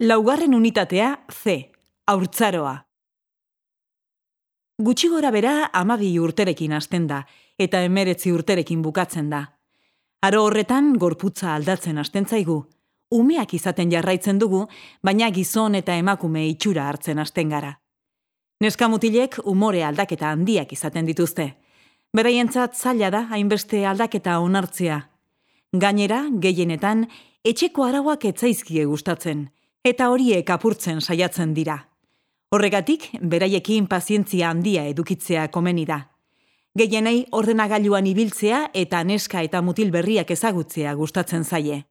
Laugarren unitatea C. Aurtzaroa. Gutxi gora bera amabi urterekin hasten da, eta emeretzi urterekin bukatzen da. Aro horretan gorputza aldatzen hasten zaigu. Umeak izaten jarraitzen dugu, baina gizon eta emakume itxura hartzen hasten gara. Neskamutilek umore aldaketa handiak izaten dituzte. Beraientzat zaila da hainbeste aldaketa onartzea. Gainera, gehienetan, etxeko arauak etzaizkie gustatzen, eta horiek apurtzen saiatzen dira. Horregatik, beraiekin pazientzia handia edukitzea komeni da. Gehienei ordenagailuan ibiltzea eta neska eta mutil berriak ezagutzea gustatzen zaie.